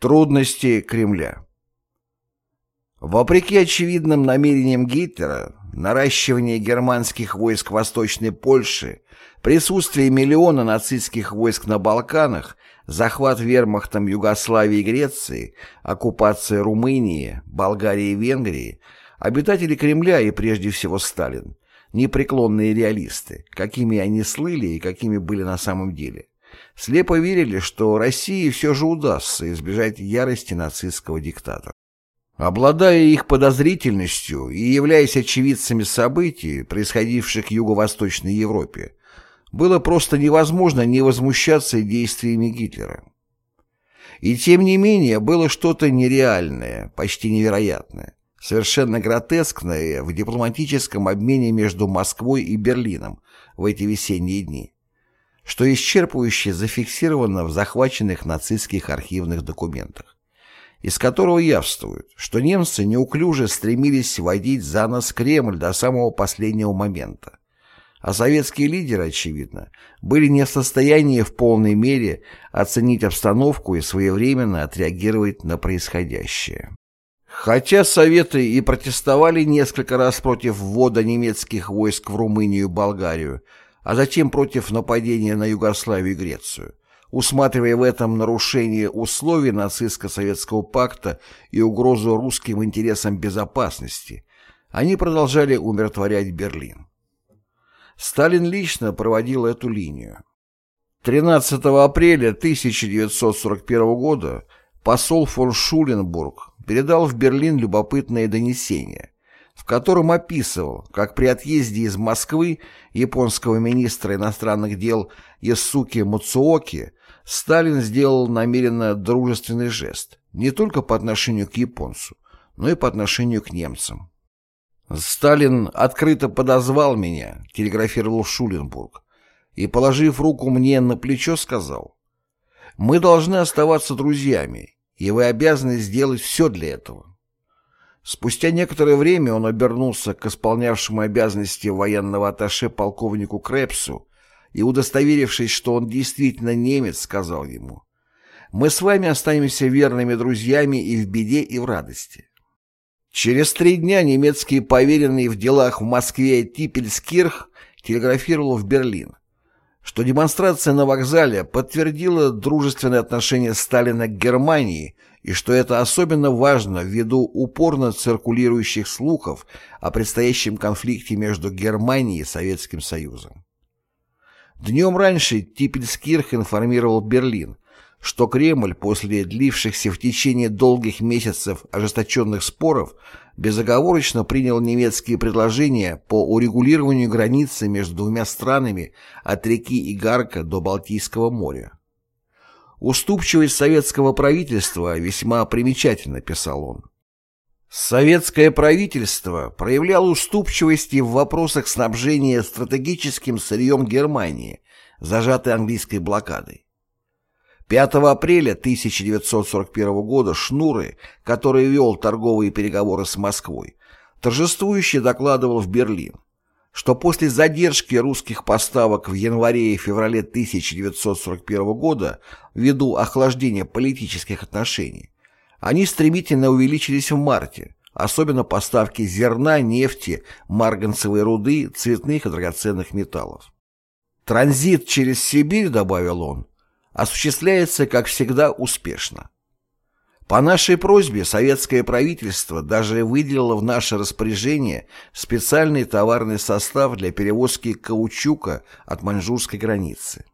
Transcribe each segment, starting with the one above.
Трудности Кремля. Вопреки очевидным намерениям Гитлера, наращивание германских войск в Восточной Польше, присутствие миллиона нацистских войск на Балканах, захват вермахтом Югославии и Греции, оккупация Румынии, Болгарии и Венгрии, обитатели Кремля и прежде всего Сталин, непреклонные реалисты, какими они слыли и какими были на самом деле, слепо верили, что России все же удастся избежать ярости нацистского диктатора. Обладая их подозрительностью и являясь очевидцами событий, происходивших в Юго-Восточной Европе, было просто невозможно не возмущаться действиями Гитлера. И тем не менее было что-то нереальное, почти невероятное, совершенно гротескное в дипломатическом обмене между Москвой и Берлином в эти весенние дни, что исчерпывающе зафиксировано в захваченных нацистских архивных документах из которого явствует, что немцы неуклюже стремились водить за нос Кремль до самого последнего момента. А советские лидеры, очевидно, были не в состоянии в полной мере оценить обстановку и своевременно отреагировать на происходящее. Хотя Советы и протестовали несколько раз против ввода немецких войск в Румынию и Болгарию, а затем против нападения на Югославию и Грецию, усматривая в этом нарушение условий нацистско-советского пакта и угрозу русским интересам безопасности, они продолжали умиротворять Берлин. Сталин лично проводил эту линию. 13 апреля 1941 года посол фон Шуленбург передал в Берлин любопытное донесение, в котором описывал, как при отъезде из Москвы японского министра иностранных дел Ясуки Муцуоки Сталин сделал намеренно дружественный жест не только по отношению к японцу, но и по отношению к немцам. «Сталин открыто подозвал меня», — телеграфировал Шуленбург, и, положив руку мне на плечо, сказал, «Мы должны оставаться друзьями, и вы обязаны сделать все для этого». Спустя некоторое время он обернулся к исполнявшему обязанности военного атташе полковнику Крепсу и, удостоверившись, что он действительно немец, сказал ему, «Мы с вами останемся верными друзьями и в беде, и в радости». Через три дня немецкий поверенный в делах в Москве Типельскирх телеграфировал в Берлин, что демонстрация на вокзале подтвердила дружественное отношение Сталина к Германии и что это особенно важно ввиду упорно циркулирующих слухов о предстоящем конфликте между Германией и Советским Союзом. Днем раньше Типельскирх информировал Берлин, что Кремль после длившихся в течение долгих месяцев ожесточенных споров безоговорочно принял немецкие предложения по урегулированию границы между двумя странами от реки Игарка до Балтийского моря. «Уступчивость советского правительства весьма примечательна», — писал он. Советское правительство проявляло уступчивость в вопросах снабжения стратегическим сырьем Германии, зажатой английской блокадой. 5 апреля 1941 года Шнуры, который вел торговые переговоры с Москвой, торжествующе докладывал в Берлин, что после задержки русских поставок в январе и феврале 1941 года ввиду охлаждения политических отношений они стремительно увеличились в марте, особенно поставки зерна, нефти, марганцевой руды, цветных и драгоценных металлов. Транзит через Сибирь, добавил он, осуществляется, как всегда, успешно. По нашей просьбе советское правительство даже выделило в наше распоряжение специальный товарный состав для перевозки каучука от маньчжурской границы.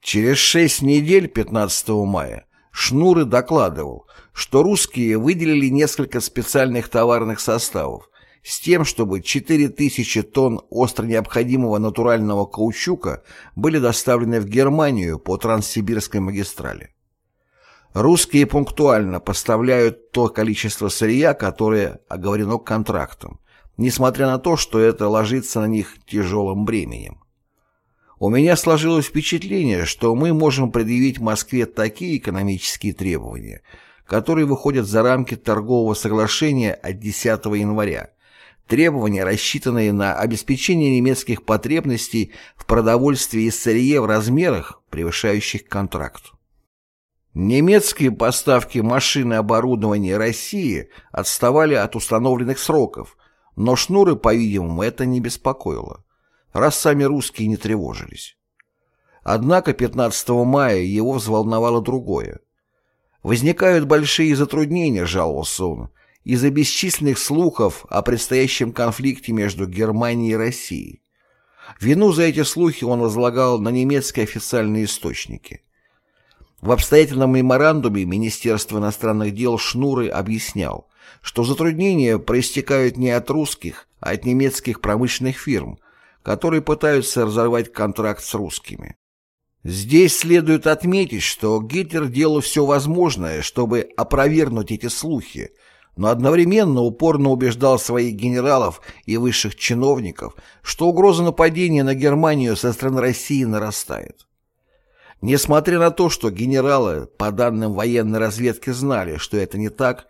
Через шесть недель, 15 мая, Шнуры докладывал, что русские выделили несколько специальных товарных составов с тем, чтобы 4000 тонн остро необходимого натурального каучука были доставлены в Германию по Транссибирской магистрали. Русские пунктуально поставляют то количество сырья, которое оговорено контрактом, несмотря на то, что это ложится на них тяжелым бременем. У меня сложилось впечатление, что мы можем предъявить Москве такие экономические требования, которые выходят за рамки торгового соглашения от 10 января, требования, рассчитанные на обеспечение немецких потребностей в продовольствии и сырье в размерах, превышающих контракт. Немецкие поставки машин и оборудования России отставали от установленных сроков, но Шнуры, по-видимому, это не беспокоило, раз сами русские не тревожились. Однако 15 мая его взволновало другое. «Возникают большие затруднения», — жаловался он, из-за бесчисленных слухов о предстоящем конфликте между Германией и Россией. Вину за эти слухи он возлагал на немецкие официальные источники. В обстоятельном меморандуме Министерства иностранных дел Шнуры объяснял, что затруднения проистекают не от русских, а от немецких промышленных фирм, которые пытаются разорвать контракт с русскими. Здесь следует отметить, что Гитлер делал все возможное, чтобы опровергнуть эти слухи, но одновременно упорно убеждал своих генералов и высших чиновников, что угроза нападения на Германию со стороны России нарастает. Несмотря на то, что генералы, по данным военной разведки, знали, что это не так,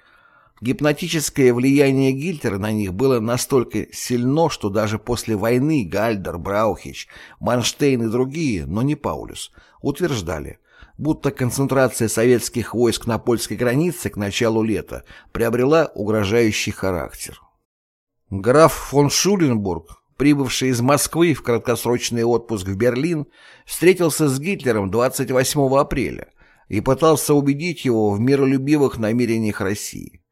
гипнотическое влияние Гитлера на них было настолько сильно, что даже после войны Гальдер, Браухич, Манштейн и другие, но не Паулюс, утверждали, будто концентрация советских войск на польской границе к началу лета приобрела угрожающий характер. Граф фон Шуленбург, прибывший из Москвы в краткосрочный отпуск в Берлин, встретился с Гитлером 28 апреля и пытался убедить его в миролюбивых намерениях России.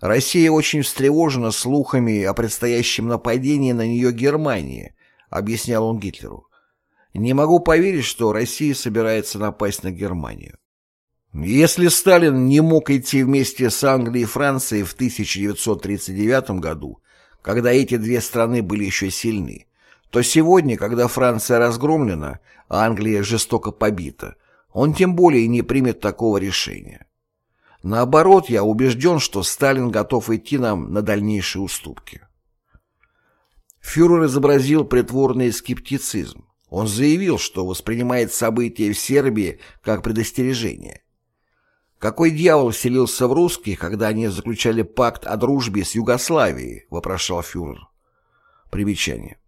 Россия очень встревожена слухами о предстоящем нападении на нее Германии, объяснял он Гитлеру. Не могу поверить, что Россия собирается напасть на Германию. Если Сталин не мог идти вместе с Англией и Францией в 1939 году, когда эти две страны были еще сильны, то сегодня, когда Франция разгромлена, а Англия жестоко побита, он тем более не примет такого решения. Наоборот, я убежден, что Сталин готов идти нам на дальнейшие уступки. Фюрер изобразил притворный скептицизм. Он заявил, что воспринимает события в Сербии как предостережение. «Какой дьявол вселился в русских, когда они заключали пакт о дружбе с Югославией?» – вопрошал фюрер. Примечание.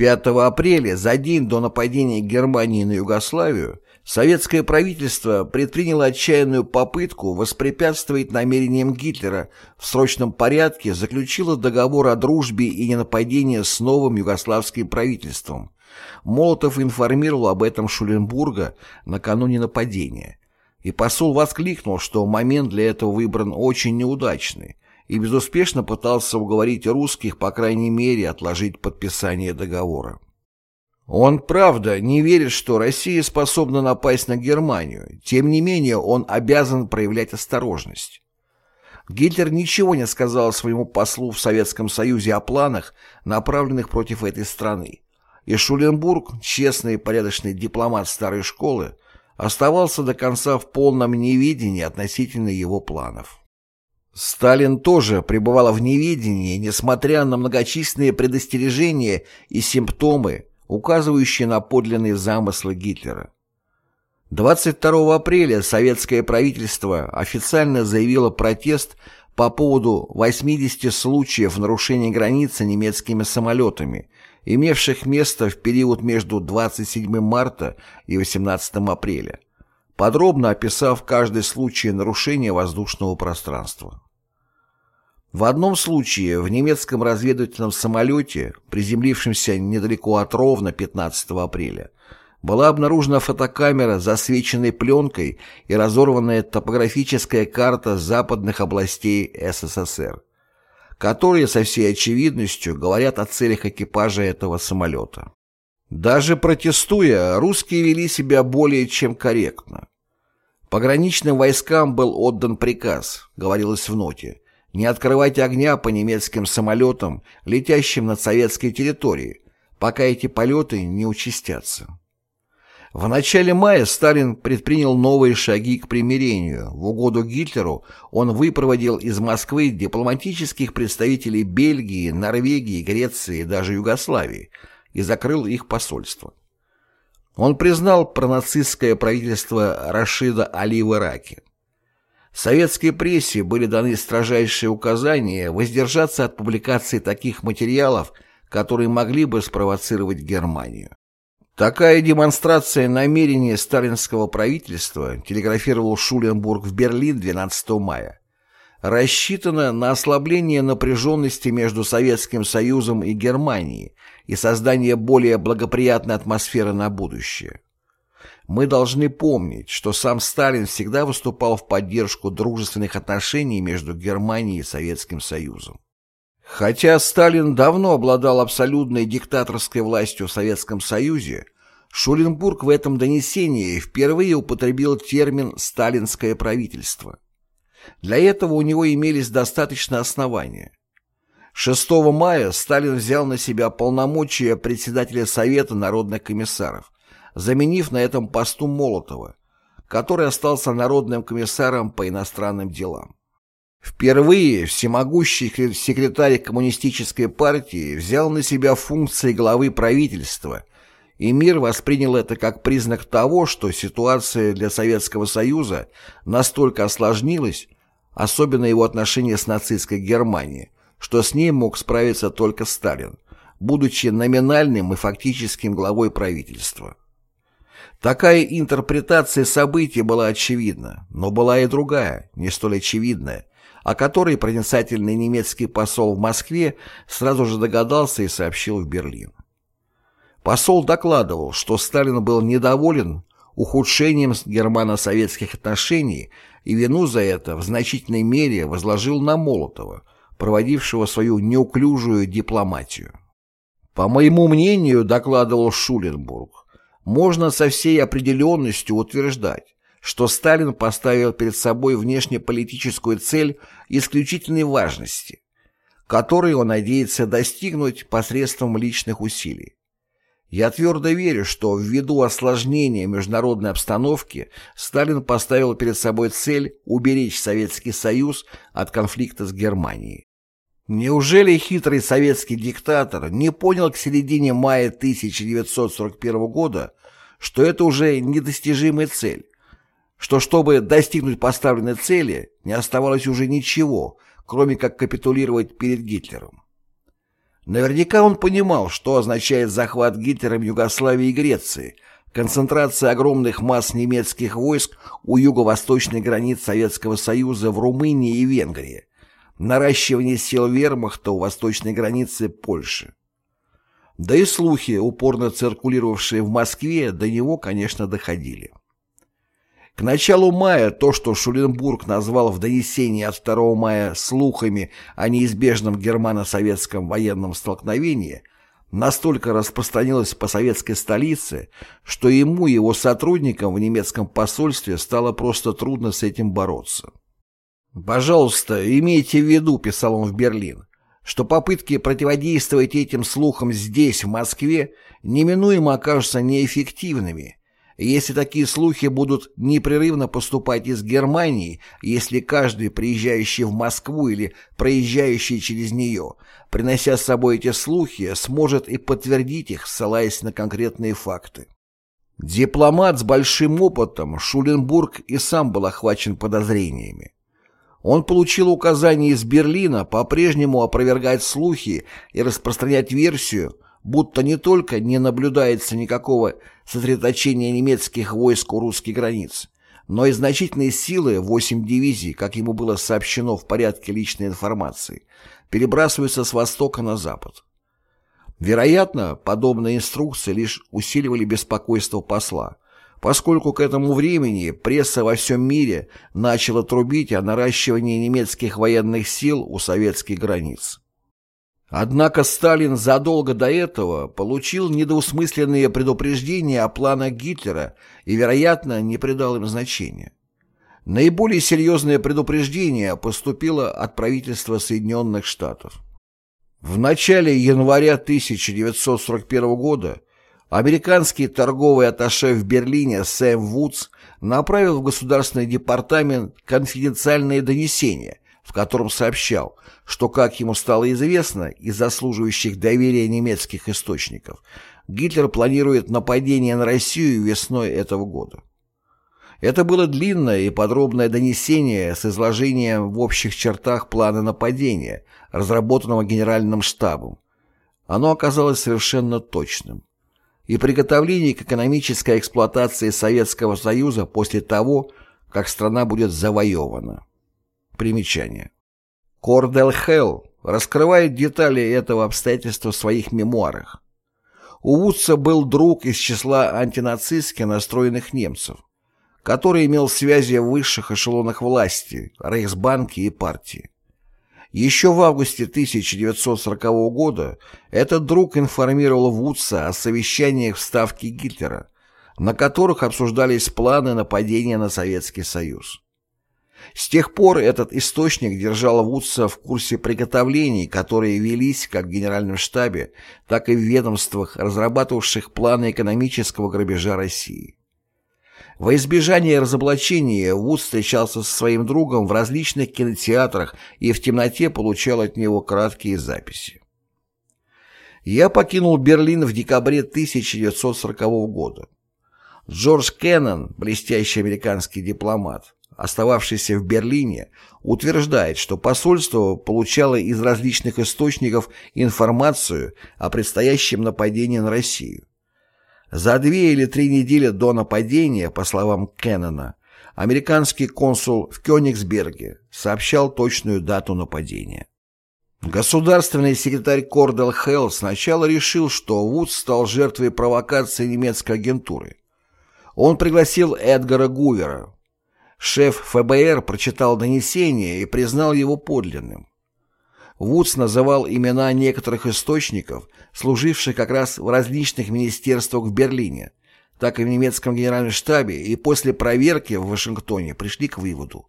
5 апреля, за день до нападения Германии на Югославию, советское правительство предприняло отчаянную попытку воспрепятствовать намерениям Гитлера в срочном порядке заключило договор о дружбе и ненападении с новым югославским правительством. Молотов информировал об этом Шуленбурга накануне нападения и посол воскликнул, что момент для этого выбран очень неудачный, и безуспешно пытался уговорить русских, по крайней мере, отложить подписание договора. Он, правда, не верит, что Россия способна напасть на Германию, тем не менее он обязан проявлять осторожность. Гитлер ничего не сказал своему послу в Советском Союзе о планах, направленных против этой страны, и Шуленбург, честный и порядочный дипломат старой школы, оставался до конца в полном неведении относительно его планов. Сталин тоже пребывал в неведении, несмотря на многочисленные предостережения и симптомы, указывающие на подлинные замыслы Гитлера. 22 апреля советское правительство официально заявило протест по поводу 80 случаев нарушения границы немецкими самолетами, имевших место в период между 27 марта и 18 апреля, подробно описав каждый случай нарушения воздушного пространства. В одном случае в немецком разведывательном самолете, приземлившемся недалеко от Ровно 15 апреля, была обнаружена фотокамера с засвеченной пленкой и разорванная топографическая карта западных областей СССР которые со всей очевидностью говорят о целях экипажа этого самолета. Даже протестуя, русские вели себя более чем корректно. Пограничным войскам был отдан приказ, говорилось в ноте, не открывать огня по немецким самолетам, летящим над советской территорией, пока эти полеты не участятся. В начале мая Сталин предпринял новые шаги к примирению. В угоду Гитлеру он выпроводил из Москвы дипломатических представителей Бельгии, Норвегии, Греции и даже Югославии и закрыл их посольство. Он признал пронацистское правительство Рашида Али в Ираке. Советской прессе были даны строжайшие указания воздержаться от публикации таких материалов, которые могли бы спровоцировать Германию. Такая демонстрация намерения сталинского правительства, телеграфировал Шуленбург в Берлин 12 мая, рассчитана на ослабление напряженности между Советским Союзом и Германией и создание более благоприятной атмосферы на будущее. Мы должны помнить, что сам Сталин всегда выступал в поддержку дружественных отношений между Германией и Советским Союзом. Хотя Сталин давно обладал абсолютной диктаторской властью в Советском Союзе, Шуленбург в этом донесении впервые употребил термин «сталинское правительство». Для этого у него имелись достаточно основания. 6 мая Сталин взял на себя полномочия председателя Совета народных комиссаров, заменив на этом посту Молотова, который остался народным комиссаром по иностранным делам. Впервые всемогущий секретарь коммунистической партии взял на себя функции главы правительства, и мир воспринял это как признак того, что ситуация для Советского Союза настолько осложнилась, особенно его отношения с нацистской Германией, что с ней мог справиться только Сталин, будучи номинальным и фактическим главой правительства. Такая интерпретация событий была очевидна, но была и другая, не столь очевидная, о которой проницательный немецкий посол в Москве сразу же догадался и сообщил в Берлин. Посол докладывал, что Сталин был недоволен ухудшением германо-советских отношений и вину за это в значительной мере возложил на Молотова, проводившего свою неуклюжую дипломатию. По моему мнению, докладывал Шуленбург, можно со всей определенностью утверждать, что Сталин поставил перед собой внешнеполитическую цель исключительной важности, которой он надеется достигнуть посредством личных усилий. Я твердо верю, что ввиду осложнения международной обстановки Сталин поставил перед собой цель уберечь Советский Союз от конфликта с Германией. Неужели хитрый советский диктатор не понял к середине мая 1941 года, что это уже недостижимая цель, что чтобы достигнуть поставленной цели, не оставалось уже ничего, кроме как капитулировать перед Гитлером. Наверняка он понимал, что означает захват Гитлером Югославии и Греции, концентрация огромных масс немецких войск у юго-восточной границ Советского Союза в Румынии и Венгрии, наращивание сил вермахта у восточной границы Польши. Да и слухи, упорно циркулировавшие в Москве, до него, конечно, доходили. К началу мая то, что Шуленбург назвал в донесении от 2 мая слухами о неизбежном германо-советском военном столкновении, настолько распространилось по советской столице, что ему и его сотрудникам в немецком посольстве стало просто трудно с этим бороться. «Пожалуйста, имейте в виду», — писал он в Берлин, что попытки противодействовать этим слухам здесь, в Москве, неминуемо окажутся неэффективными, если такие слухи будут непрерывно поступать из Германии, если каждый, приезжающий в Москву или проезжающий через нее, принося с собой эти слухи, сможет и подтвердить их, ссылаясь на конкретные факты. Дипломат с большим опытом, Шуленбург и сам был охвачен подозрениями. Он получил указание из Берлина по-прежнему опровергать слухи и распространять версию, будто не только не наблюдается никакого сосредоточения немецких войск у русских границ, но и значительные силы, 8 дивизий, как ему было сообщено в порядке личной информации, перебрасываются с востока на запад. Вероятно, подобные инструкции лишь усиливали беспокойство посла, поскольку к этому времени пресса во всем мире начала трубить о наращивании немецких военных сил у советских границ. Однако Сталин задолго до этого получил недоусмысленные предупреждения о планах Гитлера и, вероятно, не придал им значения. Наиболее серьезное предупреждение поступило от правительства Соединенных Штатов. В начале января 1941 года американский торговый атташе в Берлине Сэм Вудс направил в Государственный департамент конфиденциальные донесения, в котором сообщал, что, как ему стало известно из заслуживающих доверия немецких источников, Гитлер планирует нападение на Россию весной этого года. Это было длинное и подробное донесение с изложением в общих чертах плана нападения, разработанного Генеральным штабом. Оно оказалось совершенно точным. и приготовлений к экономической эксплуатации Советского Союза после того, как страна будет завоевана. Примечание. Кордел Хелл раскрывает детали этого обстоятельства в своих мемуарах. У Вудса был друг из числа антинацистски настроенных немцев, который имел связи в высших эшелонах власти, Рейхсбанке и партии. Еще в августе 1940 года этот друг информировал Вудса о совещаниях в Ставке Гитлера, на которых обсуждались планы нападения на Советский Союз. С тех пор этот источник держал Вудса в курсе приготовлений, которые велись как в Генеральном штабе, так и в ведомствах, разрабатывавших планы экономического грабежа России. Во избежание разоблачения Вуд встречался со своим другом в различных кинотеатрах и в темноте получал от него краткие записи. Я покинул Берлин в декабре 1940 года. Джордж Кеннон, блестящий американский дипломат, остававшийся в Берлине, утверждает, что посольство получало из различных источников информацию о предстоящем нападении на Россию. За две или три недели до нападения, по словам Кеннона, американский консул в Кёнигсберге сообщал точную дату нападения. Государственный секретарь Кордел Хелл сначала решил, что Вуд стал жертвой провокации немецкой агентуры. Он пригласил Эдгара Гувера. Шеф ФБР прочитал донесение и признал его подлинным. Вудс называл имена некоторых источников, служивших как раз в различных министерствах в Берлине, так и в немецком генеральном штабе, и после проверки в Вашингтоне пришли к выводу,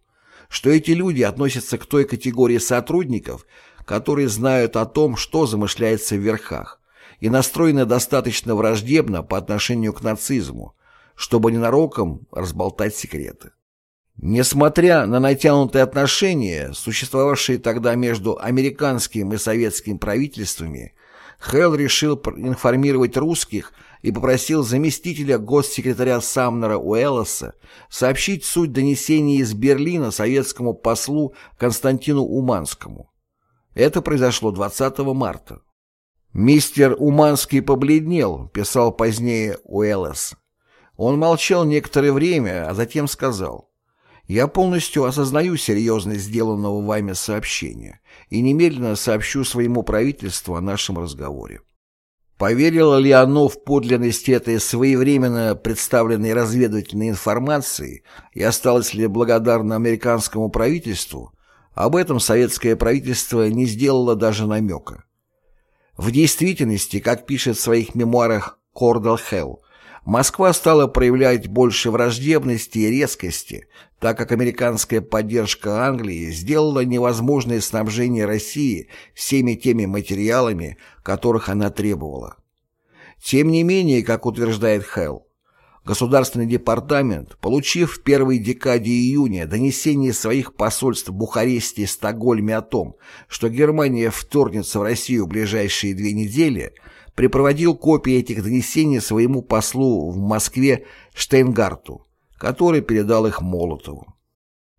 что эти люди относятся к той категории сотрудников, которые знают о том, что замышляется в верхах, и настроены достаточно враждебно по отношению к нацизму, чтобы ненароком разболтать секреты. Несмотря на натянутые отношения, существовавшие тогда между американским и советским правительствами, Хелл решил информировать русских и попросил заместителя госсекретаря Самнера Уэллоса сообщить суть донесения из Берлина советскому послу Константину Уманскому. Это произошло 20 марта. «Мистер Уманский побледнел», — писал позднее Уэллос. Он молчал некоторое время, а затем сказал — я полностью осознаю серьезность сделанного вами сообщения и немедленно сообщу своему правительству о нашем разговоре. Поверило ли оно в подлинность этой своевременно представленной разведывательной информации и осталось ли благодарно американскому правительству, об этом советское правительство не сделало даже намека. В действительности, как пишет в своих мемуарах Кордал Хелл, Москва стала проявлять больше враждебности и резкости, так как американская поддержка Англии сделала невозможное снабжение России всеми теми материалами, которых она требовала. Тем не менее, как утверждает Хелл, Государственный департамент, получив в первой декаде июня донесение своих посольств в Бухаресте и Стокгольме о том, что Германия вторгнется в Россию в ближайшие две недели, припроводил копии этих донесений своему послу в Москве Штейнгарту, который передал их Молотову.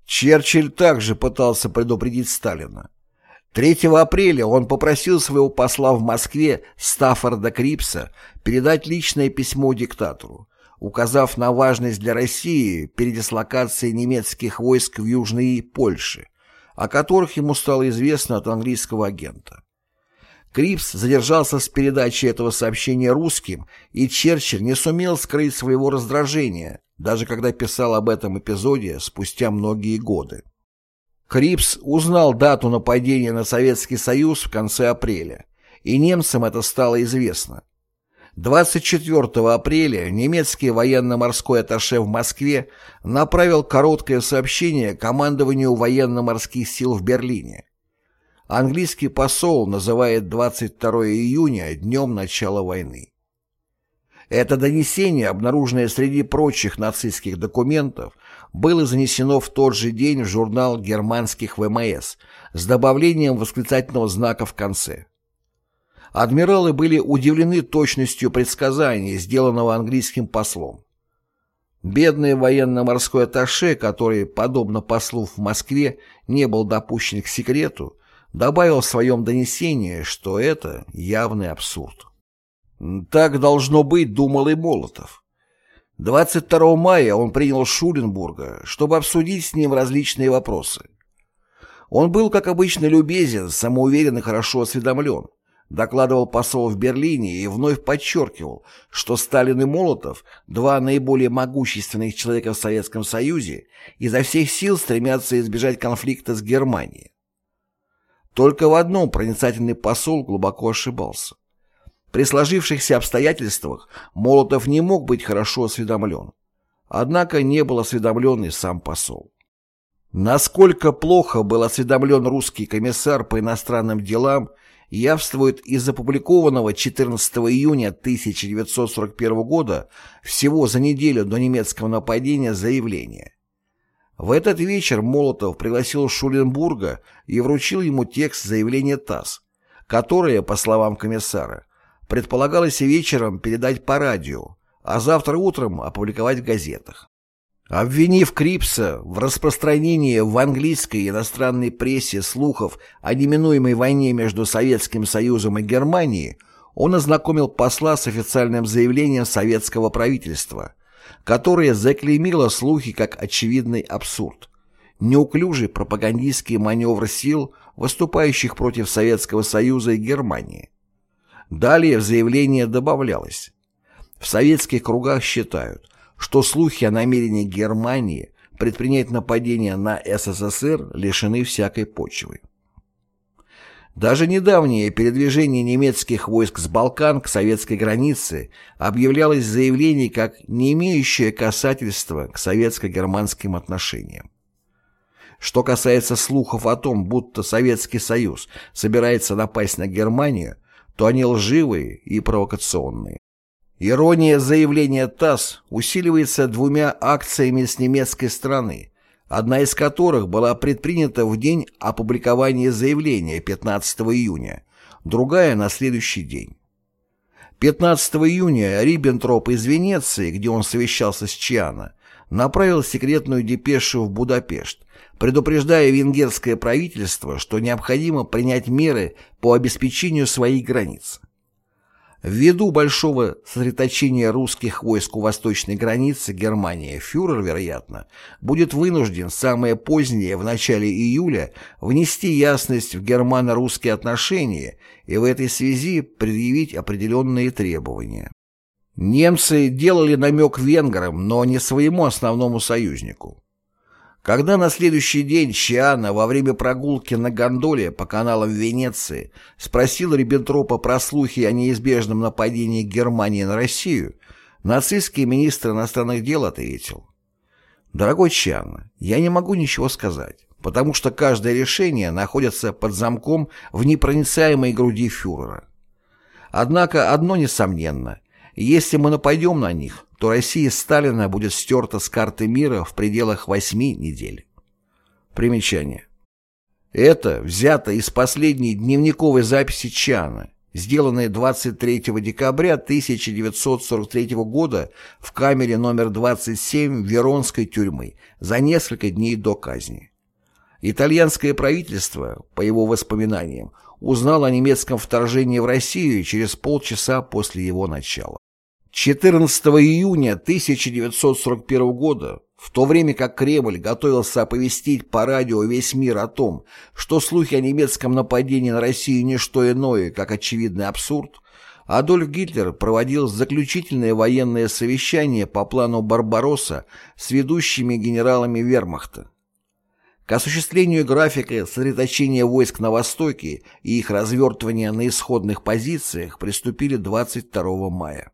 Черчилль также пытался предупредить Сталина. 3 апреля он попросил своего посла в Москве Стаффорда Крипса передать личное письмо диктатору, указав на важность для России передислокации немецких войск в Южной Польше, о которых ему стало известно от английского агента. Крипс задержался с передачей этого сообщения русским, и Черчилль не сумел скрыть своего раздражения, даже когда писал об этом эпизоде спустя многие годы. Крипс узнал дату нападения на Советский Союз в конце апреля, и немцам это стало известно. 24 апреля немецкий военно-морской атташе в Москве направил короткое сообщение командованию военно-морских сил в Берлине. Английский посол называет 22 июня днем начала войны. Это донесение, обнаруженное среди прочих нацистских документов, было занесено в тот же день в журнал германских ВМС с добавлением восклицательного знака в конце. Адмиралы были удивлены точностью предсказания, сделанного английским послом. Бедный военно-морской атташе, который, подобно послу в Москве, не был допущен к секрету, добавил в своем донесении, что это явный абсурд. Так должно быть, думал и Молотов. 22 мая он принял Шуленбурга, чтобы обсудить с ним различные вопросы. Он был, как обычно, любезен, самоуверен и хорошо осведомлен докладывал посол в Берлине и вновь подчеркивал, что Сталин и Молотов, два наиболее могущественных человека в Советском Союзе, изо всех сил стремятся избежать конфликта с Германией. Только в одном проницательный посол глубоко ошибался. При сложившихся обстоятельствах Молотов не мог быть хорошо осведомлен. Однако не был осведомлен и сам посол. Насколько плохо был осведомлен русский комиссар по иностранным делам явствует из опубликованного 14 июня 1941 года всего за неделю до немецкого нападения заявления. В этот вечер Молотов пригласил Шуленбурга и вручил ему текст заявления ТАСС, которое, по словам комиссара, предполагалось вечером передать по радио, а завтра утром опубликовать в газетах. Обвинив Крипса в распространении в английской и иностранной прессе слухов о неминуемой войне между Советским Союзом и Германией, он ознакомил посла с официальным заявлением советского правительства, которое заклеймило слухи как очевидный абсурд, неуклюжий пропагандистский маневр сил, выступающих против Советского Союза и Германии. Далее в заявлении добавлялось. В советских кругах считают, что слухи о намерении Германии предпринять нападение на СССР лишены всякой почвы. Даже недавнее передвижение немецких войск с Балкан к советской границе объявлялось заявлением как не имеющее касательства к советско-германским отношениям. Что касается слухов о том, будто Советский Союз собирается напасть на Германию, то они лживые и провокационные. Ирония заявления ТАСС усиливается двумя акциями с немецкой стороны, одна из которых была предпринята в день опубликования заявления 15 июня, другая на следующий день. 15 июня Риббентроп из Венеции, где он совещался с Чиано, направил секретную депешу в Будапешт, предупреждая венгерское правительство, что необходимо принять меры по обеспечению своих границ. Ввиду большого сосредоточения русских войск у восточной границы Германии фюрер, вероятно, будет вынужден самое позднее, в начале июля, внести ясность в германо-русские отношения и в этой связи предъявить определенные требования. Немцы делали намек венграм, но не своему основному союзнику. Когда на следующий день Чиана во время прогулки на гондоле по каналам Венеции спросил Риббентропа про слухи о неизбежном нападении Германии на Россию, нацистский министр иностранных дел ответил. «Дорогой Чиана, я не могу ничего сказать, потому что каждое решение находится под замком в непроницаемой груди фюрера. Однако одно несомненно, если мы нападем на них, то Россия Сталина будет стерта с карты мира в пределах восьми недель. Примечание. Это взято из последней дневниковой записи Чана, сделанной 23 декабря 1943 года в камере номер 27 Веронской тюрьмы за несколько дней до казни. Итальянское правительство, по его воспоминаниям, узнало о немецком вторжении в Россию через полчаса после его начала. 14 июня 1941 года, в то время как Кремль готовился оповестить по радио весь мир о том, что слухи о немецком нападении на Россию не что иное, как очевидный абсурд, Адольф Гитлер проводил заключительное военное совещание по плану Барбаросса с ведущими генералами вермахта. К осуществлению графика сосредоточения войск на Востоке и их развертывания на исходных позициях приступили 22 мая.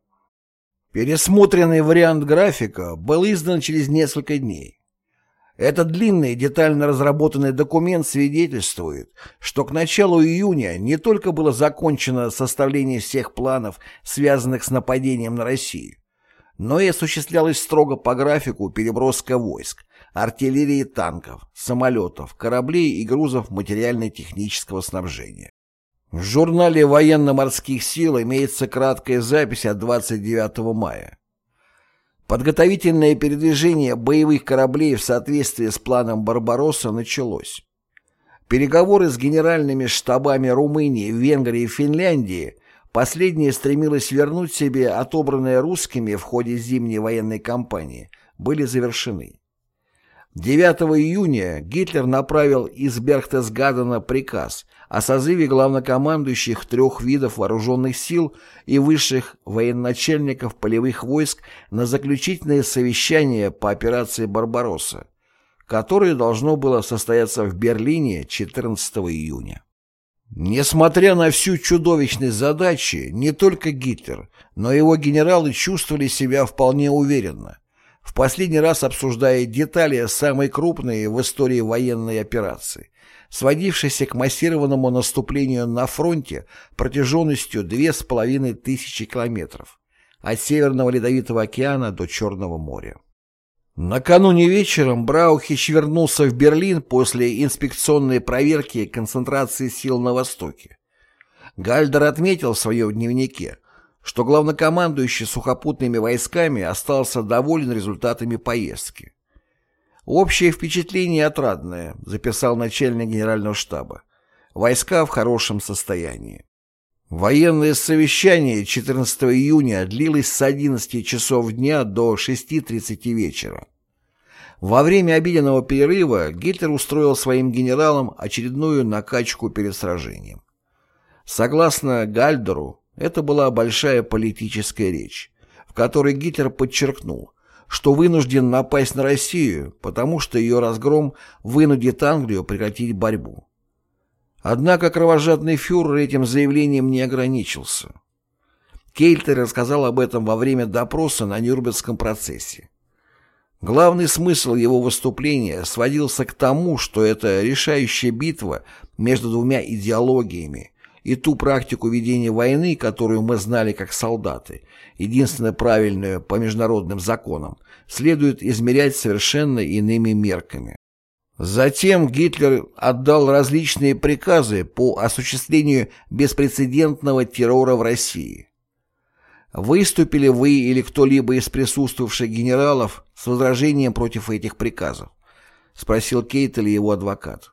Пересмотренный вариант графика был издан через несколько дней. Этот длинный, детально разработанный документ свидетельствует, что к началу июня не только было закончено составление всех планов, связанных с нападением на Россию, но и осуществлялась строго по графику переброска войск, артиллерии танков, самолетов, кораблей и грузов материально-технического снабжения. В журнале военно-морских сил имеется краткая запись от 29 мая. Подготовительное передвижение боевых кораблей в соответствии с планом «Барбаросса» началось. Переговоры с генеральными штабами Румынии, Венгрии и Финляндии последняя стремилась вернуть себе отобранные русскими в ходе зимней военной кампании, были завершены. 9 июня Гитлер направил из Берхтесгадена приказ о созыве главнокомандующих трех видов вооруженных сил и высших военачальников полевых войск на заключительное совещание по операции «Барбаросса», которое должно было состояться в Берлине 14 июня. Несмотря на всю чудовищность задачи, не только Гитлер, но и его генералы чувствовали себя вполне уверенно, в последний раз обсуждая детали самой крупной в истории военной операции, сводившейся к массированному наступлению на фронте протяженностью две с половиной тысячи километров от Северного Ледовитого океана до Черного моря. Накануне вечером Браухич вернулся в Берлин после инспекционной проверки концентрации сил на Востоке. Гальдер отметил в своем дневнике, что главнокомандующий сухопутными войсками остался доволен результатами поездки. «Общее впечатление отрадное», — записал начальник генерального штаба. «Войска в хорошем состоянии». Военное совещание 14 июня длилось с 11 часов дня до 6.30 вечера. Во время обеденного перерыва Гитлер устроил своим генералам очередную накачку перед сражением. Согласно Гальдеру, это была большая политическая речь, в которой Гитлер подчеркнул, что вынужден напасть на Россию, потому что ее разгром вынудит Англию прекратить борьбу. Однако кровожадный фюрер этим заявлением не ограничился. Кейтер рассказал об этом во время допроса на Нюрнбергском процессе. Главный смысл его выступления сводился к тому, что это решающая битва между двумя идеологиями, и ту практику ведения войны, которую мы знали как солдаты, единственно правильную по международным законам, следует измерять совершенно иными мерками. Затем Гитлер отдал различные приказы по осуществлению беспрецедентного террора в России. Выступили вы или кто-либо из присутствовавших генералов с возражением против этих приказов? Спросил Кейтель его адвокат.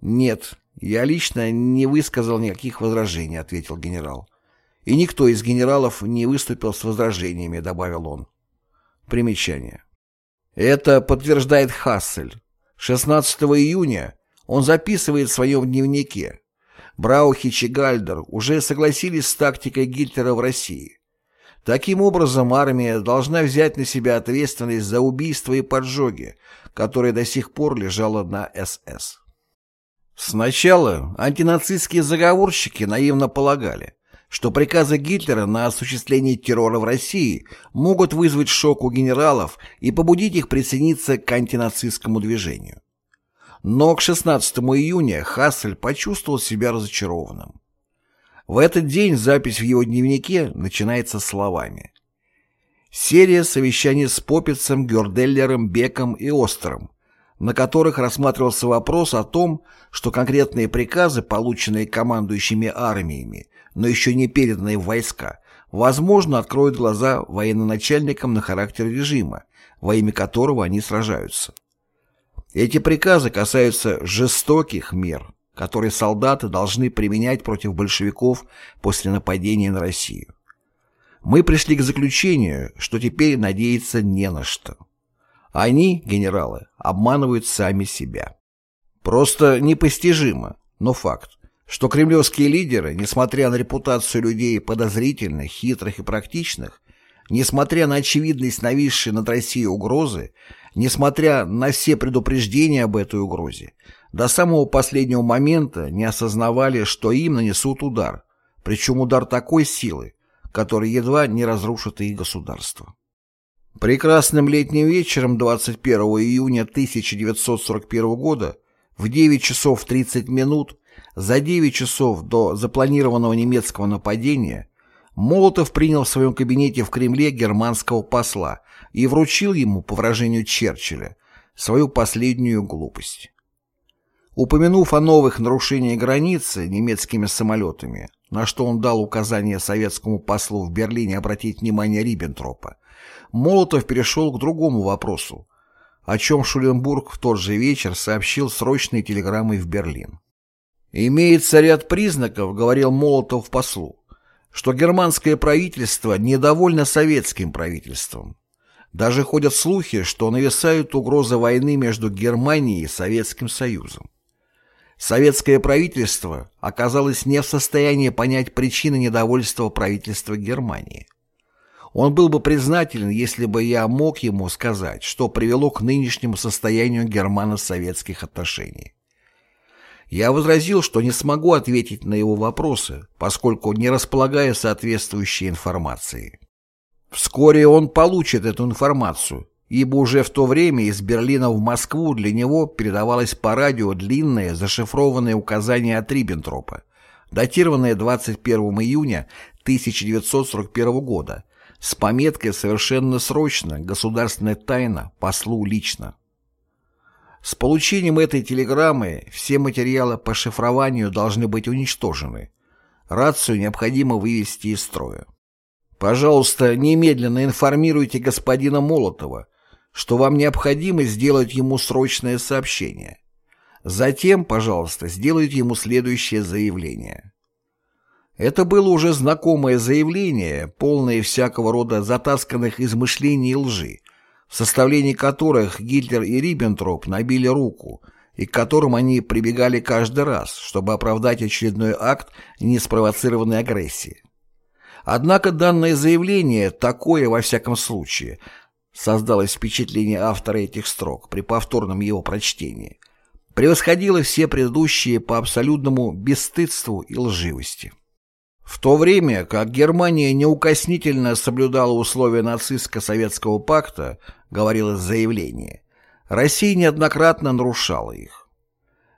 Нет, я лично не высказал никаких возражений, ответил генерал. И никто из генералов не выступил с возражениями, добавил он. Примечание. Это подтверждает Хассель. 16 июня он записывает в своем дневнике Браухич и Гальдер уже согласились с тактикой Гитлера в России. Таким образом, армия должна взять на себя ответственность за убийства и поджоги, которые до сих пор лежала на СС. Сначала антинацистские заговорщики наивно полагали, что приказы Гитлера на осуществление террора в России могут вызвать шок у генералов и побудить их присоединиться к антинацистскому движению. Но к 16 июня Хассель почувствовал себя разочарованным. В этот день запись в его дневнике начинается словами. Серия совещаний с Попицем, Герделлером, Беком и Остером, на которых рассматривался вопрос о том, что конкретные приказы, полученные командующими армиями, но еще не переданные в войска, возможно, откроют глаза военноначальникам на характер режима, во имя которого они сражаются. Эти приказы касаются жестоких мер, которые солдаты должны применять против большевиков после нападения на Россию. Мы пришли к заключению, что теперь надеяться не на что. Они, генералы, обманывают сами себя. Просто непостижимо, но факт что кремлевские лидеры, несмотря на репутацию людей подозрительных, хитрых и практичных, несмотря на очевидность нависшей над Россией угрозы, несмотря на все предупреждения об этой угрозе, до самого последнего момента не осознавали, что им нанесут удар, причем удар такой силы, который едва не разрушит их государство. Прекрасным летним вечером 21 июня 1941 года в 9 часов 30 минут за 9 часов до запланированного немецкого нападения Молотов принял в своем кабинете в Кремле германского посла и вручил ему, по выражению Черчилля, свою последнюю глупость. Упомянув о новых нарушениях границы немецкими самолетами, на что он дал указание советскому послу в Берлине обратить внимание Риббентропа, Молотов перешел к другому вопросу, о чем Шуленбург в тот же вечер сообщил срочной телеграммой в Берлин. «Имеется ряд признаков, — говорил Молотов послу, — что германское правительство недовольно советским правительством. Даже ходят слухи, что нависают угрозы войны между Германией и Советским Союзом. Советское правительство оказалось не в состоянии понять причины недовольства правительства Германии. Он был бы признателен, если бы я мог ему сказать, что привело к нынешнему состоянию германо-советских отношений. Я возразил, что не смогу ответить на его вопросы, поскольку не располагаю соответствующей информацией. Вскоре он получит эту информацию, ибо уже в то время из Берлина в Москву для него передавалось по радио длинное зашифрованное указание от Риббентропа, датированное 21 июня 1941 года, с пометкой «Совершенно срочно, государственная тайна, послу лично». С получением этой телеграммы все материалы по шифрованию должны быть уничтожены. Рацию необходимо вывести из строя. Пожалуйста, немедленно информируйте господина Молотова, что вам необходимо сделать ему срочное сообщение. Затем, пожалуйста, сделайте ему следующее заявление. Это было уже знакомое заявление, полное всякого рода затасканных измышлений и лжи, в составлении которых Гитлер и Риббентроп набили руку и к которым они прибегали каждый раз, чтобы оправдать очередной акт неспровоцированной агрессии. Однако данное заявление, такое во всяком случае, создалось впечатление автора этих строк при повторном его прочтении, превосходило все предыдущие по абсолютному бесстыдству и лживости. В то время как Германия неукоснительно соблюдала условия нацистско-советского пакта, говорилось заявление, Россия неоднократно нарушала их.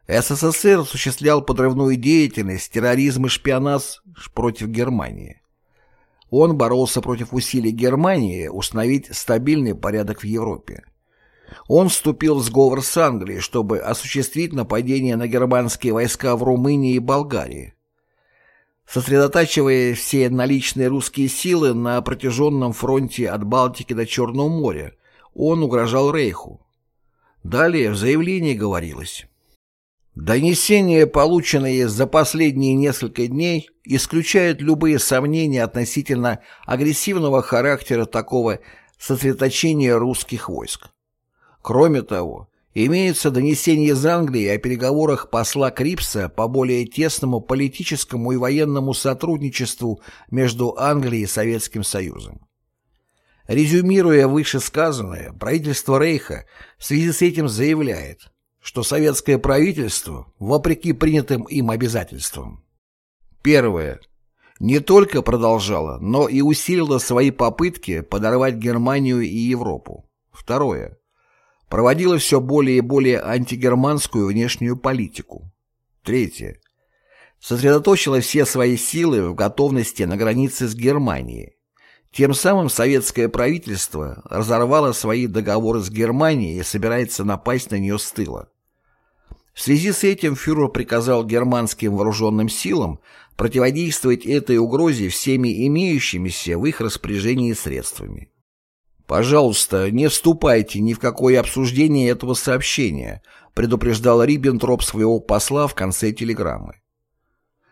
СССР осуществлял подрывную деятельность, терроризм и шпионаж против Германии. Он боролся против усилий Германии установить стабильный порядок в Европе. Он вступил в сговор с Англией, чтобы осуществить нападение на германские войска в Румынии и Болгарии. Сосредотачивая все наличные русские силы на протяженном фронте от Балтики до Черного моря, он угрожал Рейху. Далее в заявлении говорилось Донесения, полученные за последние несколько дней, исключают любые сомнения относительно агрессивного характера такого сосредоточения русских войск. Кроме того, имеются донесения из Англии о переговорах посла Крипса по более тесному политическому и военному сотрудничеству между Англией и Советским Союзом. Резюмируя вышесказанное, правительство Рейха в связи с этим заявляет, что советское правительство, вопреки принятым им обязательствам, первое, не только продолжало, но и усилило свои попытки подорвать Германию и Европу. Второе, проводило все более и более антигерманскую внешнюю политику. Третье, сосредоточило все свои силы в готовности на границе с Германией. Тем самым советское правительство разорвало свои договоры с Германией и собирается напасть на нее с тыла. В связи с этим фюрер приказал германским вооруженным силам противодействовать этой угрозе всеми имеющимися в их распоряжении средствами. «Пожалуйста, не вступайте ни в какое обсуждение этого сообщения», предупреждал Риббентроп своего посла в конце телеграммы.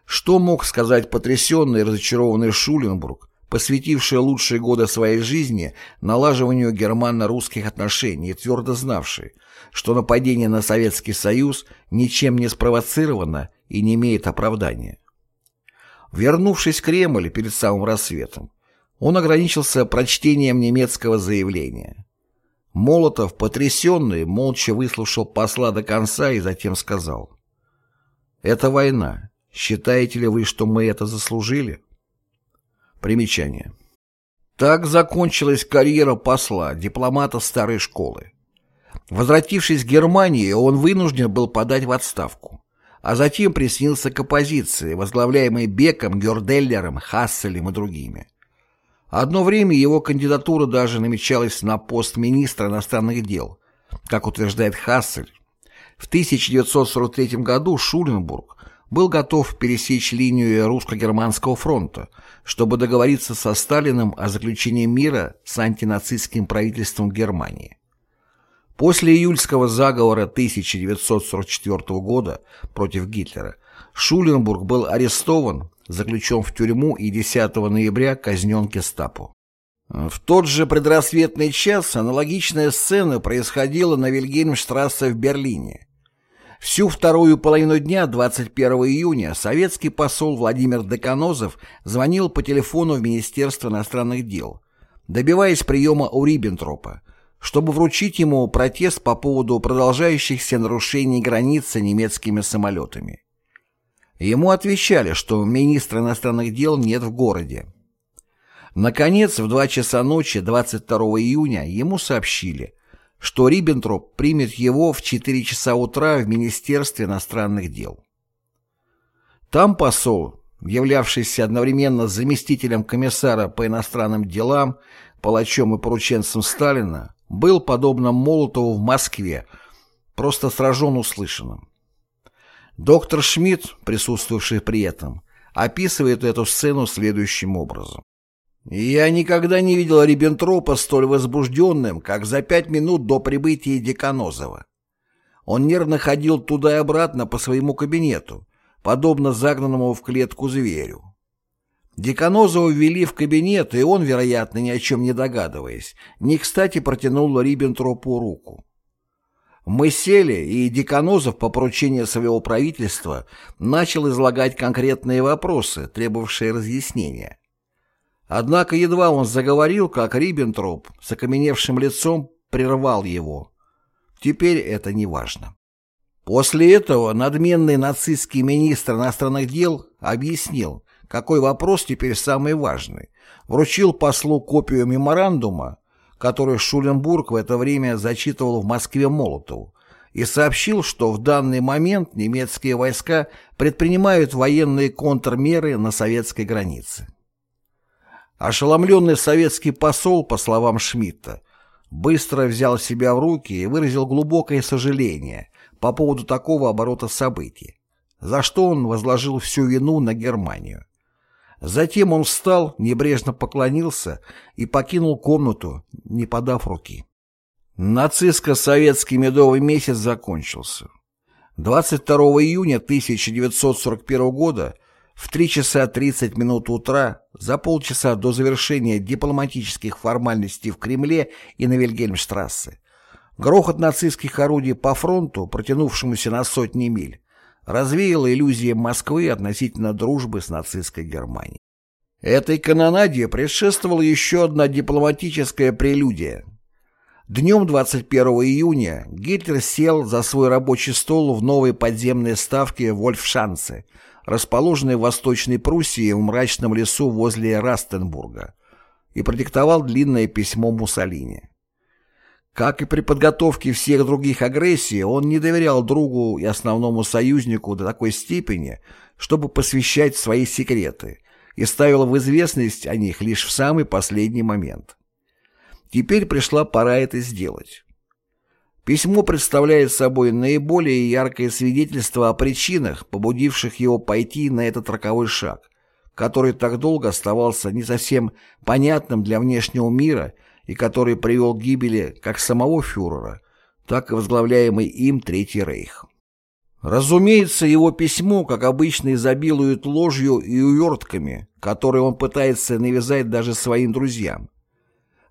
Что мог сказать потрясенный и разочарованный Шуленбург, посвятившая лучшие годы своей жизни налаживанию германо-русских отношений и твердо знавший, что нападение на Советский Союз ничем не спровоцировано и не имеет оправдания. Вернувшись в Кремль перед самым рассветом, он ограничился прочтением немецкого заявления. Молотов, потрясенный, молча выслушал посла до конца и затем сказал «Это война. Считаете ли вы, что мы это заслужили?» Примечание. Так закончилась карьера посла, дипломата старой школы. Возвратившись в Германию, он вынужден был подать в отставку, а затем присоединился к оппозиции, возглавляемой Беком, Герделлером, Хасселем и другими. Одно время его кандидатура даже намечалась на пост министра иностранных дел, как утверждает Хассель. В 1943 году Шуленбург был готов пересечь линию русско-германского фронта, чтобы договориться со Сталиным о заключении мира с антинацистским правительством Германии. После июльского заговора 1944 года против Гитлера Шуленбург был арестован, заключен в тюрьму и 10 ноября казнен гестапо. В тот же предрассветный час аналогичная сцена происходила на Вильгельмштрассе в Берлине. Всю вторую половину дня 21 июня советский посол Владимир Деканозов звонил по телефону в Министерство иностранных дел, добиваясь приема у Риббентропа, чтобы вручить ему протест по поводу продолжающихся нарушений границы немецкими самолетами. Ему отвечали, что министра иностранных дел нет в городе. Наконец, в 2 часа ночи 22 июня ему сообщили, что Риббентроп примет его в 4 часа утра в Министерстве иностранных дел. Там посол, являвшийся одновременно заместителем комиссара по иностранным делам, палачом и порученцем Сталина, был, подобно Молотову в Москве, просто сражен услышанным. Доктор Шмидт, присутствовавший при этом, описывает эту сцену следующим образом. Я никогда не видел Риббентропа столь возбужденным, как за пять минут до прибытия Деканозова. Он нервно ходил туда и обратно по своему кабинету, подобно загнанному в клетку зверю. Деканозова ввели в кабинет, и он, вероятно, ни о чем не догадываясь, не кстати протянул Риббентропу руку. Мы сели, и Деканозов по поручению своего правительства начал излагать конкретные вопросы, требовавшие разъяснения. Однако едва он заговорил, как Риббентроп с окаменевшим лицом прервал его. Теперь это не важно. После этого надменный нацистский министр иностранных дел объяснил, какой вопрос теперь самый важный. Вручил послу копию меморандума, который Шуленбург в это время зачитывал в Москве Молотову, и сообщил, что в данный момент немецкие войска предпринимают военные контрмеры на советской границе. Ошеломленный советский посол, по словам Шмидта, быстро взял себя в руки и выразил глубокое сожаление по поводу такого оборота событий, за что он возложил всю вину на Германию. Затем он встал, небрежно поклонился и покинул комнату, не подав руки. Нацистско-советский медовый месяц закончился. 22 июня 1941 года в 3 часа 30 минут утра, за полчаса до завершения дипломатических формальностей в Кремле и на Вильгельмштрассе, грохот нацистских орудий по фронту, протянувшемуся на сотни миль, развеял иллюзии Москвы относительно дружбы с нацистской Германией. Этой канонаде предшествовала еще одна дипломатическая прелюдия. Днем 21 июня Гитлер сел за свой рабочий стол в новой подземной ставке Вольфшанце – расположенной в Восточной Пруссии в мрачном лесу возле Растенбурга, и продиктовал длинное письмо Муссолини. Как и при подготовке всех других агрессий, он не доверял другу и основному союзнику до такой степени, чтобы посвящать свои секреты, и ставил в известность о них лишь в самый последний момент. Теперь пришла пора это сделать. Письмо представляет собой наиболее яркое свидетельство о причинах, побудивших его пойти на этот роковой шаг, который так долго оставался не совсем понятным для внешнего мира и который привел к гибели как самого фюрера, так и возглавляемый им Третий Рейх. Разумеется, его письмо, как обычно, изобилует ложью и увертками, которые он пытается навязать даже своим друзьям.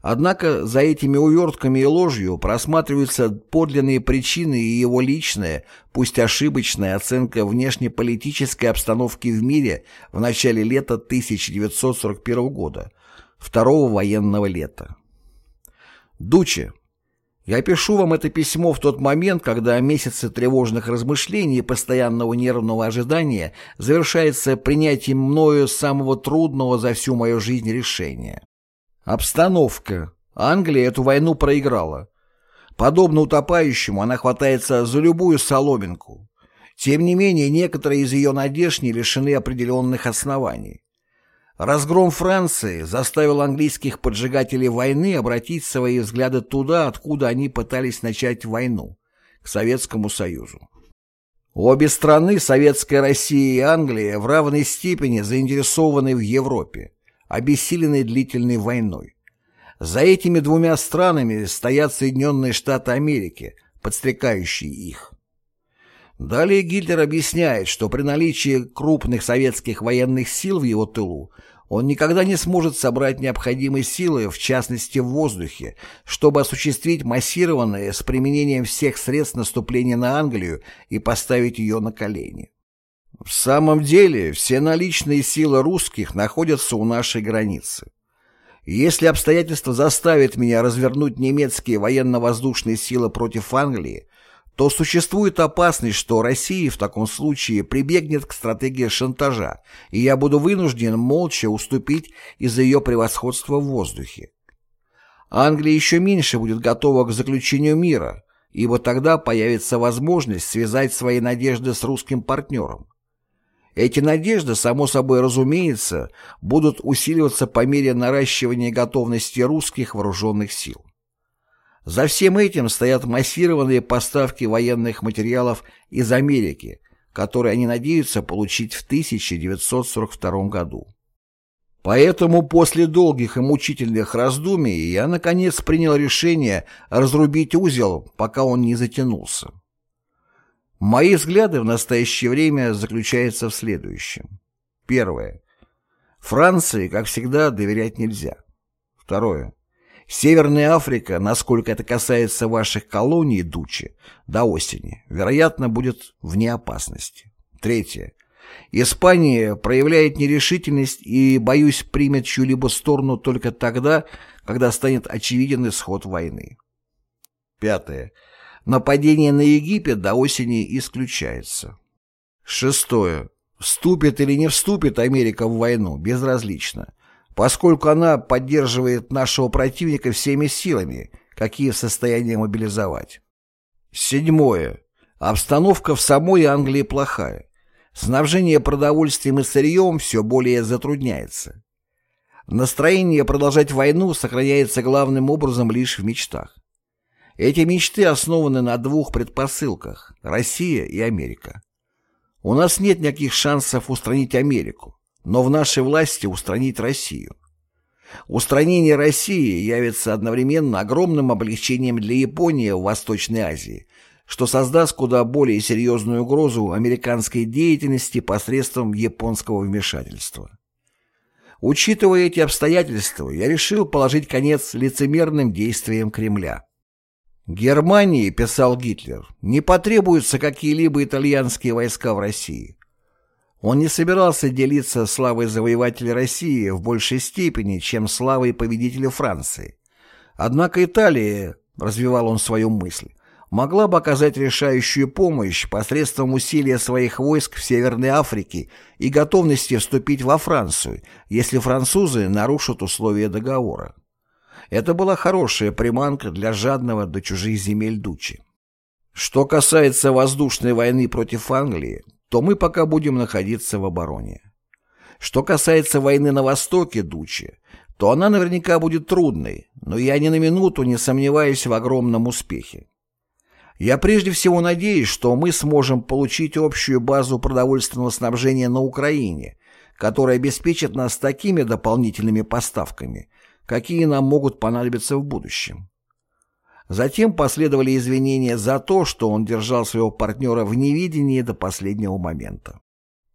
Однако за этими увертками и ложью просматриваются подлинные причины и его личная, пусть ошибочная оценка внешнеполитической обстановки в мире в начале лета 1941 года, второго военного лета. Дуче. Я пишу вам это письмо в тот момент, когда месяцы тревожных размышлений и постоянного нервного ожидания завершается принятием мною самого трудного за всю мою жизнь решения. Обстановка. Англия эту войну проиграла. Подобно утопающему, она хватается за любую соломинку. Тем не менее, некоторые из ее надежд не лишены определенных оснований. Разгром Франции заставил английских поджигателей войны обратить свои взгляды туда, откуда они пытались начать войну, к Советскому Союзу. Обе страны, Советская Россия и Англия, в равной степени заинтересованы в Европе обессиленной длительной войной. За этими двумя странами стоят Соединенные Штаты Америки, подстрекающие их. Далее Гитлер объясняет, что при наличии крупных советских военных сил в его тылу он никогда не сможет собрать необходимые силы, в частности в воздухе, чтобы осуществить массированное с применением всех средств наступление на Англию и поставить ее на колени. В самом деле, все наличные силы русских находятся у нашей границы. Если обстоятельства заставят меня развернуть немецкие военно-воздушные силы против Англии, то существует опасность, что Россия в таком случае прибегнет к стратегии шантажа, и я буду вынужден молча уступить из-за ее превосходства в воздухе. Англия еще меньше будет готова к заключению мира, ибо тогда появится возможность связать свои надежды с русским партнером. Эти надежды, само собой разумеется, будут усиливаться по мере наращивания готовности русских вооруженных сил. За всем этим стоят массированные поставки военных материалов из Америки, которые они надеются получить в 1942 году. Поэтому после долгих и мучительных раздумий я наконец принял решение разрубить узел, пока он не затянулся. Мои взгляды в настоящее время заключаются в следующем. Первое. Франции, как всегда, доверять нельзя. Второе. Северная Африка, насколько это касается ваших колоний, Дучи, до осени, вероятно, будет вне опасности. Третье. Испания проявляет нерешительность и, боюсь, примет чью-либо сторону только тогда, когда станет очевиден исход войны. Пятое. Нападение на Египет до осени исключается. Шестое. Вступит или не вступит Америка в войну, безразлично поскольку она поддерживает нашего противника всеми силами, какие в состоянии мобилизовать. Седьмое. Обстановка в самой Англии плохая. Снабжение продовольствием и сырьем все более затрудняется. Настроение продолжать войну сохраняется главным образом лишь в мечтах. Эти мечты основаны на двух предпосылках – Россия и Америка. У нас нет никаких шансов устранить Америку но в нашей власти устранить Россию. Устранение России явится одновременно огромным облегчением для Японии в Восточной Азии, что создаст куда более серьезную угрозу американской деятельности посредством японского вмешательства. Учитывая эти обстоятельства, я решил положить конец лицемерным действиям Кремля. Германии, писал Гитлер, не потребуются какие-либо итальянские войска в России. Он не собирался делиться славой завоевателя России в большей степени, чем славой победителя Франции. Однако Италия, развивал он свою мысль, могла бы оказать решающую помощь посредством усилия своих войск в Северной Африке и готовности вступить во Францию, если французы нарушат условия договора. Это была хорошая приманка для жадного до чужих земель Дучи. Что касается воздушной войны против Англии, то мы пока будем находиться в обороне. Что касается войны на востоке Дучи, то она наверняка будет трудной, но я ни на минуту не сомневаюсь в огромном успехе. Я прежде всего надеюсь, что мы сможем получить общую базу продовольственного снабжения на Украине, которая обеспечит нас такими дополнительными поставками, какие нам могут понадобиться в будущем. Затем последовали извинения за то, что он держал своего партнера в невидении до последнего момента.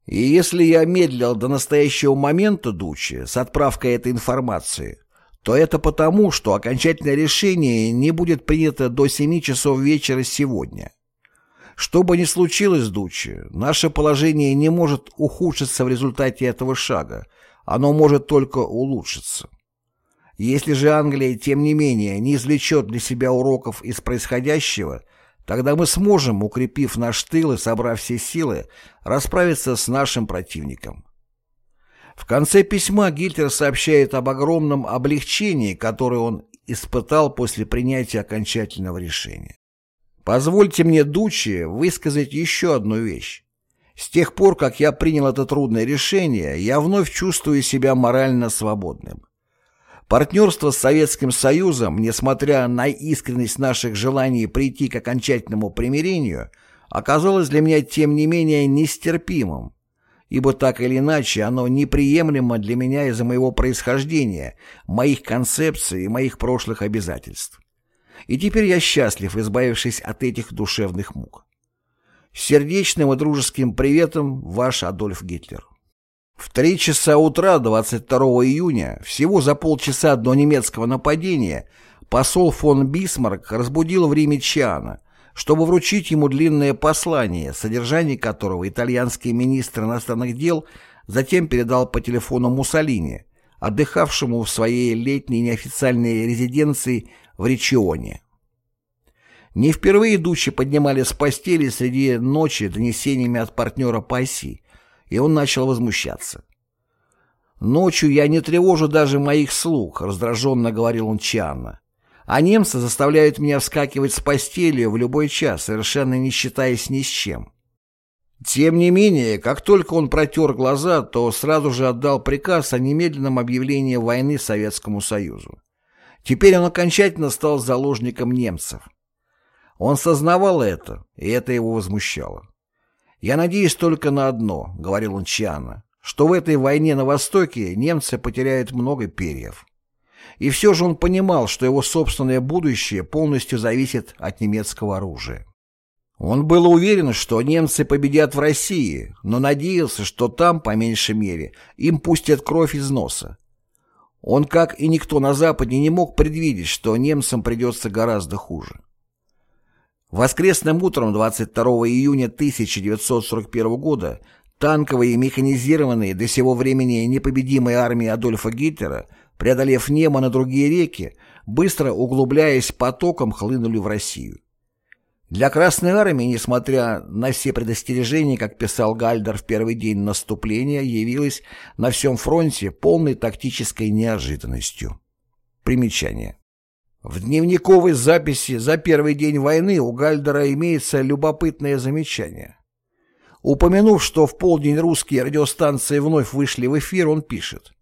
И если я медлил до настоящего момента, Дучи, с отправкой этой информации, то это потому, что окончательное решение не будет принято до 7 часов вечера сегодня. Что бы ни случилось, Дучи, наше положение не может ухудшиться в результате этого шага, оно может только улучшиться. Если же Англия, тем не менее, не извлечет для себя уроков из происходящего, тогда мы сможем, укрепив наш тыл и собрав все силы, расправиться с нашим противником. В конце письма Гитлер сообщает об огромном облегчении, которое он испытал после принятия окончательного решения. Позвольте мне, Дучи, высказать еще одну вещь. С тех пор, как я принял это трудное решение, я вновь чувствую себя морально свободным. Партнерство с Советским Союзом, несмотря на искренность наших желаний прийти к окончательному примирению, оказалось для меня тем не менее нестерпимым, ибо так или иначе оно неприемлемо для меня из-за моего происхождения, моих концепций и моих прошлых обязательств. И теперь я счастлив, избавившись от этих душевных мук. Сердечным и дружеским приветом, ваш Адольф Гитлер. В три часа утра 22 июня, всего за полчаса до немецкого нападения, посол фон Бисмарк разбудил в Риме Чиана, чтобы вручить ему длинное послание, содержание которого итальянский министр иностранных дел затем передал по телефону Муссолини, отдыхавшему в своей летней неофициальной резиденции в Ричионе. Не впервые Дуччи поднимали с постели среди ночи донесениями от партнера по оси, и он начал возмущаться. «Ночью я не тревожу даже моих слуг», — раздраженно говорил он Чианна. «А немцы заставляют меня вскакивать с постели в любой час, совершенно не считаясь ни с чем». Тем не менее, как только он протер глаза, то сразу же отдал приказ о немедленном объявлении войны Советскому Союзу. Теперь он окончательно стал заложником немцев. Он сознавал это, и это его возмущало. «Я надеюсь только на одно», — говорил он Чиано, «что в этой войне на Востоке немцы потеряют много перьев». И все же он понимал, что его собственное будущее полностью зависит от немецкого оружия. Он был уверен, что немцы победят в России, но надеялся, что там, по меньшей мере, им пустят кровь из носа. Он, как и никто на Западе, не мог предвидеть, что немцам придется гораздо хуже. Воскресным утром 22 июня 1941 года танковые и механизированные до сего времени непобедимые армии Адольфа Гитлера, преодолев Неман и другие реки, быстро углубляясь потоком, хлынули в Россию. Для Красной Армии, несмотря на все предостережения, как писал Гальдер в первый день наступления, явилась на всем фронте полной тактической неожиданностью. Примечание. В дневниковой записи за первый день войны у Гальдера имеется любопытное замечание. Упомянув, что в полдень русские радиостанции вновь вышли в эфир, он пишет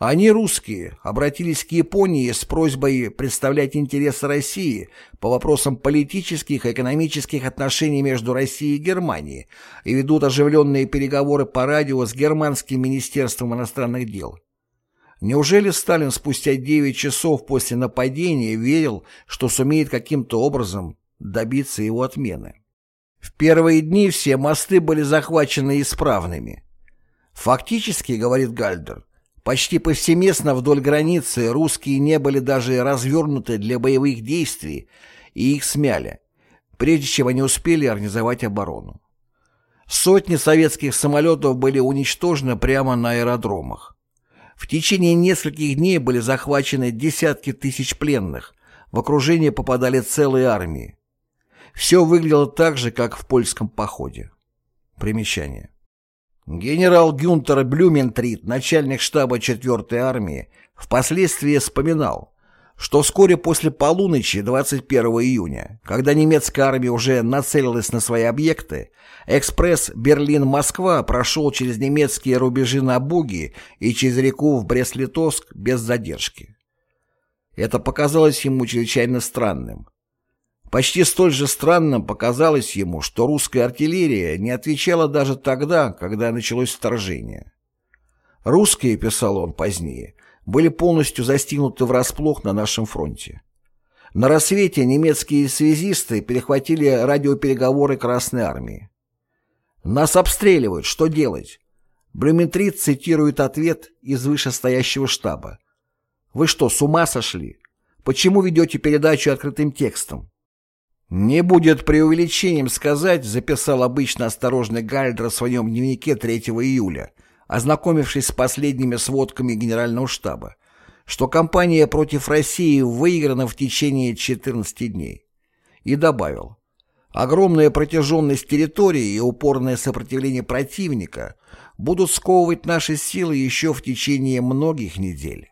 они, русские, обратились к Японии с просьбой представлять интересы России по вопросам политических и экономических отношений между Россией и Германией и ведут оживленные переговоры по радио с Германским министерством иностранных дел. Неужели Сталин спустя 9 часов после нападения верил, что сумеет каким-то образом добиться его отмены? В первые дни все мосты были захвачены исправными. Фактически, говорит Гальдер, Почти повсеместно вдоль границы русские не были даже развернуты для боевых действий, и их смяли, прежде чем они успели организовать оборону. Сотни советских самолетов были уничтожены прямо на аэродромах. В течение нескольких дней были захвачены десятки тысяч пленных, в окружение попадали целые армии. Все выглядело так же, как в польском походе. Примечание. Генерал Гюнтер Блюментрит, начальник штаба 4-й армии, впоследствии вспоминал, что вскоре после полуночи 21 июня, когда немецкая армия уже нацелилась на свои объекты, экспресс Берлин-Москва прошел через немецкие рубежи на Буги и через реку в Брест-Литовск без задержки. Это показалось ему чрезвычайно странным. Почти столь же странным показалось ему, что русская артиллерия не отвечала даже тогда, когда началось вторжение. «Русские», — писал он позднее, — «были полностью застигнуты врасплох на нашем фронте. На рассвете немецкие связисты перехватили радиопереговоры Красной Армии. «Нас обстреливают, что делать?» Блюментрит цитирует ответ из вышестоящего штаба. «Вы что, с ума сошли? Почему ведете передачу открытым текстом? «Не будет преувеличением сказать», записал обычно осторожный Гальдер в своем дневнике 3 июля, ознакомившись с последними сводками Генерального штаба, что кампания против России выиграна в течение 14 дней. И добавил, огромная протяженность территории и упорное сопротивление противника будут сковывать наши силы еще в течение многих недель.